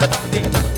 Ding,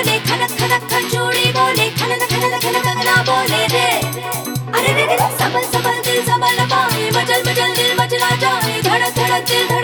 बोले खनक खनक खचूड़ी बोले खनन खनन कंगना बोले रे। अरे रे रे, सबल सबल दिल सबल पाए मचल मचल दिल मचला जाए, धड़क धड़क दिल धड़क